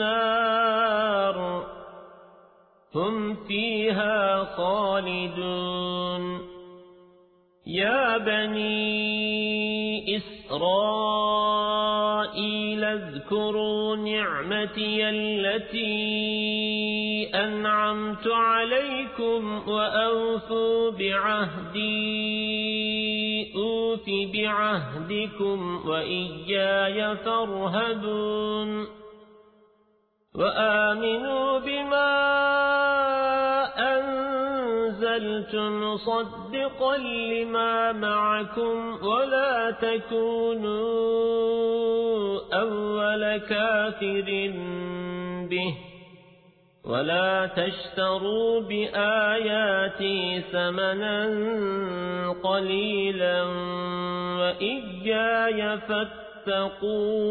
النار هم فيها خالدون يا بني إسرائيل اذكروا نعمتي التي أنعمت عليكم وأوفوا بعهدي أوف بعهدكم وإياي فارهبون. وآمنوا بما أنزلت مصدقا لما معكم ولا تكونوا أول كافر به ولا تشتروا بآياتي ثمنا قليلا وإياي فاتقون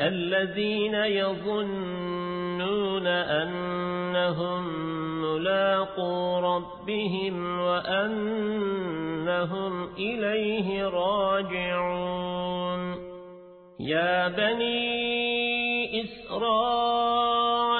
الذين يظنون أنهم ملاقو ربهم وأنهم إليه راجعون. يا بني إسرائيل